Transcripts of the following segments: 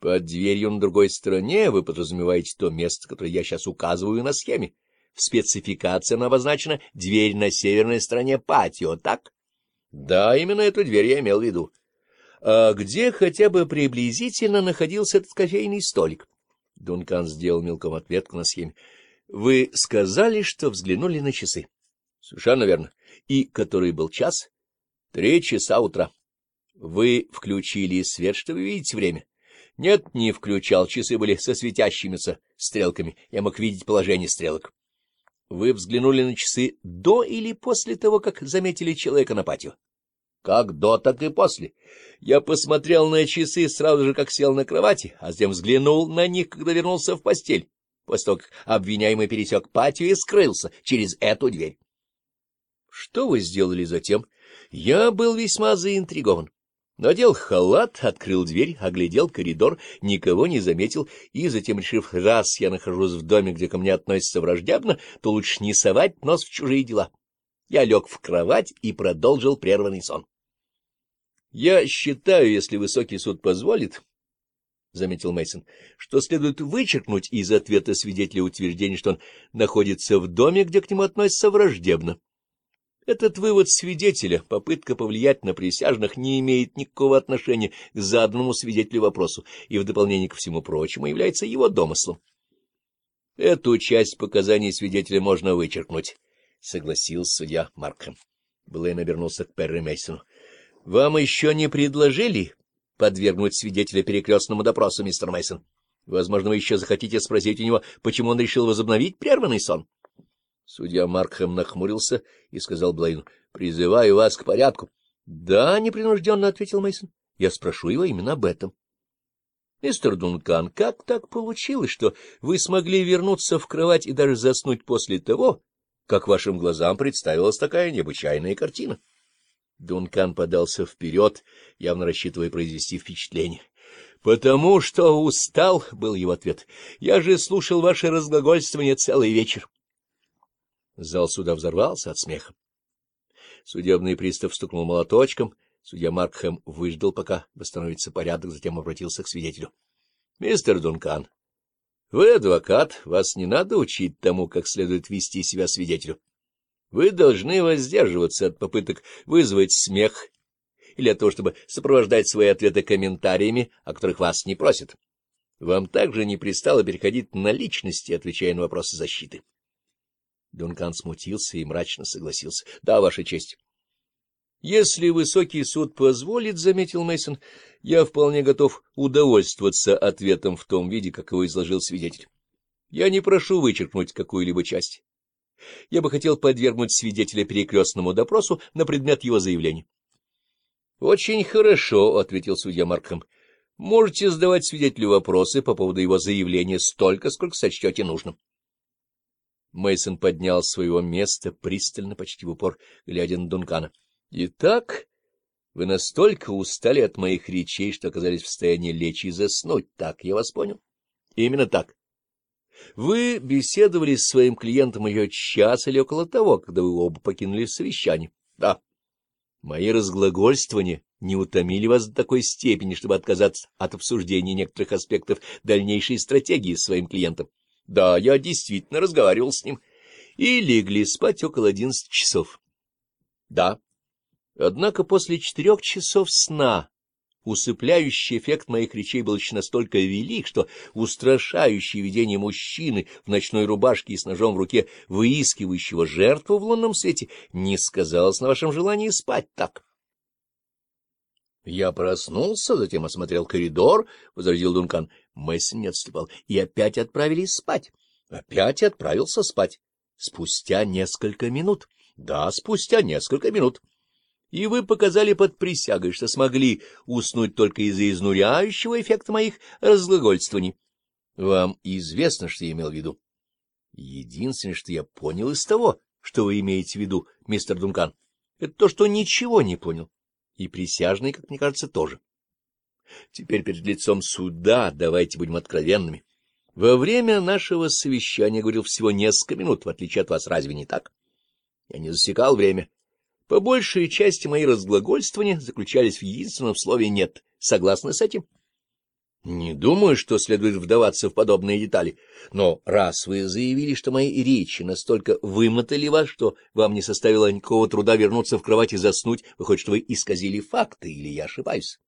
Под дверью на другой стороне вы подразумеваете то место, которое я сейчас указываю на схеме. В спецификации она обозначена «дверь на северной стороне патио», так? Да, именно эту дверь я имел в виду. А где хотя бы приблизительно находился этот кофейный столик? Дункан сделал мелком ответку на схеме. Вы сказали, что взглянули на часы. Совершенно верно. И который был час? Три часа утра. Вы включили свет, чтобы видеть время. Нет, не включал. Часы были со светящимися стрелками. Я мог видеть положение стрелок. Вы взглянули на часы до или после того, как заметили человека на патио? Как до, так и после. Я посмотрел на часы сразу же, как сел на кровати, а затем взглянул на них, когда вернулся в постель, после того, как обвиняемый пересек патио и скрылся через эту дверь. Что вы сделали затем? Я был весьма заинтригован. Надел халат, открыл дверь, оглядел коридор, никого не заметил, и затем, решив, раз я нахожусь в доме, где ко мне относятся враждебно, то лучше не совать нос в чужие дела. Я лег в кровать и продолжил прерванный сон. — Я считаю, если высокий суд позволит, — заметил мейсон что следует вычеркнуть из ответа свидетеля утверждение, что он находится в доме, где к нему относятся враждебно. Этот вывод свидетеля, попытка повлиять на присяжных, не имеет никакого отношения к заданному свидетелю вопросу и в дополнение ко всему прочему является его домыслом. — Эту часть показаний свидетеля можно вычеркнуть, — согласился судья Маркхэм. Блейн обернулся к Перри Мейсону. — Вам еще не предложили подвергнуть свидетеля перекрестному допросу, мистер Мейсон? Возможно, вы еще захотите спросить у него, почему он решил возобновить прерванный сон? — Судья Маркхэм нахмурился и сказал Блейну, — призываю вас к порядку. — Да, — непринужденно ответил Мейсон. я спрошу его именно об этом. — Мистер Дункан, как так получилось, что вы смогли вернуться в кровать и даже заснуть после того, как вашим глазам представилась такая необычайная картина? Дункан подался вперед, явно рассчитывая произвести впечатление. — Потому что устал, — был его ответ. — Я же слушал ваше разглагольствование целый вечер. — Зал суда взорвался от смеха. Судебный пристав стукнул молоточком, судья Маркхэм выждал, пока восстановится порядок, затем обратился к свидетелю. — Мистер Дункан, вы адвокат, вас не надо учить тому, как следует вести себя свидетелю. Вы должны воздерживаться от попыток вызвать смех или от того, чтобы сопровождать свои ответы комментариями, о которых вас не просят. Вам также не пристало переходить на личности, отвечая на вопросы защиты. Дункан смутился и мрачно согласился. — Да, Ваша честь. — Если высокий суд позволит, — заметил мейсон я вполне готов удовольствоваться ответом в том виде, как его изложил свидетель. Я не прошу вычеркнуть какую-либо часть. Я бы хотел подвергнуть свидетеля перекрестному допросу на предмет его заявлений. — Очень хорошо, — ответил судья Маркхэм. — Можете задавать свидетелю вопросы по поводу его заявления столько, сколько сочтете нужным. — Мейсон поднял своего места пристально, почти в упор, глядя на Дункана. — Итак, вы настолько устали от моих речей, что оказались в состоянии лечь и заснуть. Так я вас понял? — Именно так. Вы беседовали с своим клиентом еще час или около того, когда вы оба покинули совещание. — Да. Мои разглагольствования не утомили вас до такой степени, чтобы отказаться от обсуждения некоторых аспектов дальнейшей стратегии с своим клиентом. — да, я действительно разговаривал с ним. И легли спать около одиннадцати часов. Да. Однако после четырех часов сна усыпляющий эффект моих речей был еще настолько велик, что устрашающее видение мужчины в ночной рубашке и с ножом в руке, выискивающего жертву в лунном свете, не сказалось на вашем желании спать так. — Я проснулся, затем осмотрел коридор, — возразил Дункан. Мэйсон не отступал. И опять отправились спать. Опять отправился спать. Спустя несколько минут. Да, спустя несколько минут. И вы показали под присягой, что смогли уснуть только из-за изнуряющего эффекта моих разглагольствований. Вам известно, что я имел в виду. Единственное, что я понял из того, что вы имеете в виду, мистер Дункан, это то, что ничего не понял. И присяжный, как мне кажется, тоже. Теперь перед лицом суда давайте будем откровенными. Во время нашего совещания говорил всего несколько минут, в отличие от вас, разве не так? Я не засекал время. По большей части мои разглагольствования заключались в единственном слове «нет». Согласны с этим? Не думаю, что следует вдаваться в подобные детали, но раз вы заявили, что мои речи настолько вымотали вас, что вам не составило никакого труда вернуться в кровать и заснуть, вы хоть что вы исказили факты, или я ошибаюсь.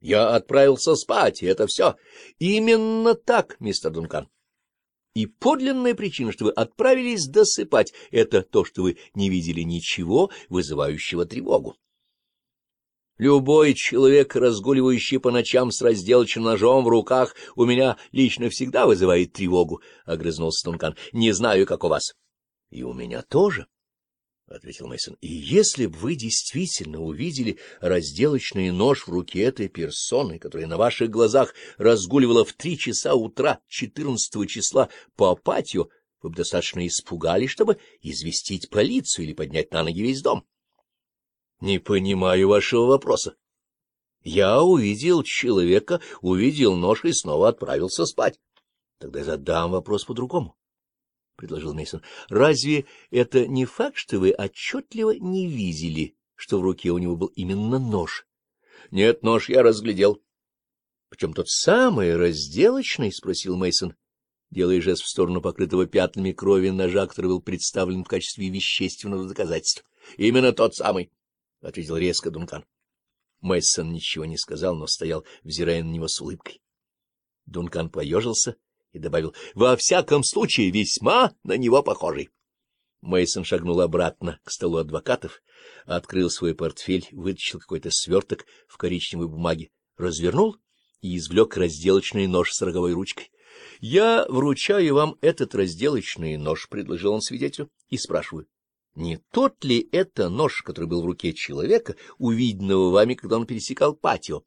Я отправился спать, и это все. Именно так, мистер Дункан. И подлинная причина, что вы отправились досыпать, это то, что вы не видели ничего, вызывающего тревогу. Любой человек, разгуливающий по ночам с разделочным ножом в руках, у меня лично всегда вызывает тревогу, — огрызнулся Дункан. — Не знаю, как у вас. — И у меня тоже. —— ответил Мейсон. И если бы вы действительно увидели разделочный нож в руке этой персоны, которая на ваших глазах разгуливала в три часа утра 14 числа по Апатию, вы бы достаточно испугались, чтобы известить полицию или поднять на ноги весь дом. — Не понимаю вашего вопроса. Я увидел человека, увидел нож и снова отправился спать. Тогда задам вопрос по-другому предложил Мейсон. Разве это не факт, что вы отчетливо не видели, что в руке у него был именно нож? Нет, нож я разглядел. Причем тот самый разделочный, спросил Мейсон, делая жест в сторону покрытого пятнами крови ножа, который был представлен в качестве вещественного доказательства. Именно тот самый, ответил резко Дункан. Мейсон ничего не сказал, но стоял, взирая на него с улыбкой. Дункан поежился и добавил, во всяком случае, весьма на него похожий. Мейсон шагнул обратно к столу адвокатов, открыл свой портфель, вытащил какой-то сверток в коричневой бумаге, развернул и извлек разделочный нож с роговой ручкой. — Я вручаю вам этот разделочный нож, — предложил он свидетелю, — и спрашиваю, не тот ли это нож, который был в руке человека, увиденного вами, когда он пересекал патио?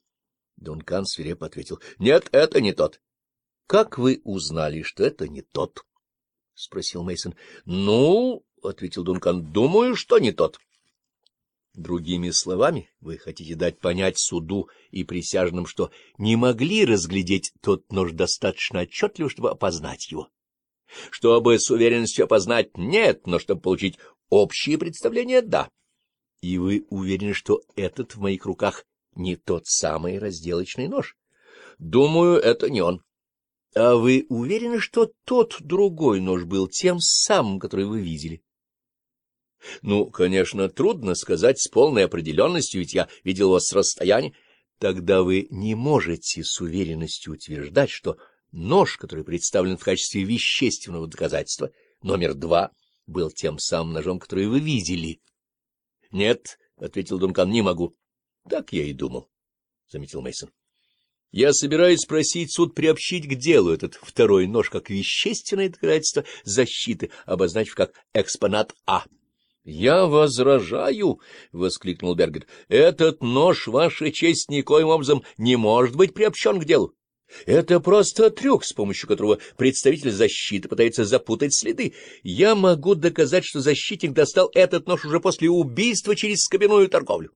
Дункан свирепо ответил, — Нет, это не тот. Как вы узнали, что это не тот? — спросил Мейсон. Ну, — ответил Дункан, — думаю, что не тот. Другими словами, вы хотите дать понять суду и присяжным, что не могли разглядеть тот нож достаточно отчетливо, чтобы опознать его. Чтобы с уверенностью опознать — нет, но чтобы получить общее представление — да. И вы уверены, что этот в моих руках не тот самый разделочный нож? Думаю, это не он. — А вы уверены, что тот другой нож был тем самым, который вы видели? — Ну, конечно, трудно сказать с полной определенностью, ведь я видел вас с расстояния. Тогда вы не можете с уверенностью утверждать, что нож, который представлен в качестве вещественного доказательства, номер два, был тем самым ножом, который вы видели. — Нет, — ответил Дункан, — не могу. — Так я и думал, — заметил Мейсон. Я собираюсь просить суд приобщить к делу этот второй нож как вещественное доказательство защиты, обозначив как экспонат А. — Я возражаю! — воскликнул Бергер. — Этот нож, Ваша честь, никоим образом не может быть приобщен к делу. Это просто трюк, с помощью которого представитель защиты пытается запутать следы. Я могу доказать, что защитник достал этот нож уже после убийства через скобяную торговлю.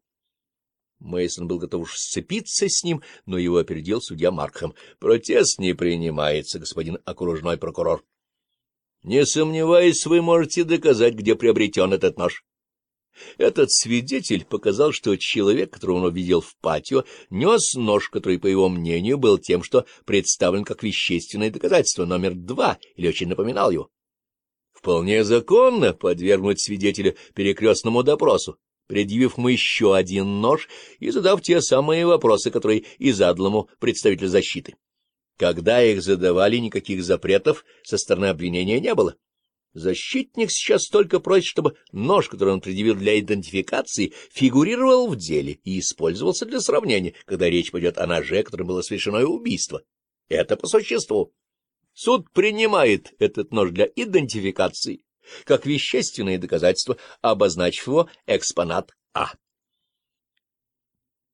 Мейсон был готов уж сцепиться с ним, но его опередил судья Маркхэм. Протест не принимается, господин окружной прокурор. Не сомневаюсь, вы можете доказать, где приобретен этот нож. Этот свидетель показал, что человек, которого он увидел в патио, нес нож, который, по его мнению, был тем, что представлен как вещественное доказательство номер два, или очень напоминал его. Вполне законно подвергнуть свидетеля перекрестному допросу, предъявив ему еще один нож и задав те самые вопросы, которые и задал ему представитель защиты. Когда их задавали, никаких запретов со стороны обвинения не было. Защитник сейчас только просит, чтобы нож, который он предъявил для идентификации, фигурировал в деле и использовался для сравнения, когда речь пойдет о ноже, которым было совершено убийство. Это по существу. Суд принимает этот нож для идентификации как вещественное доказательство, обозначив его экспонат А.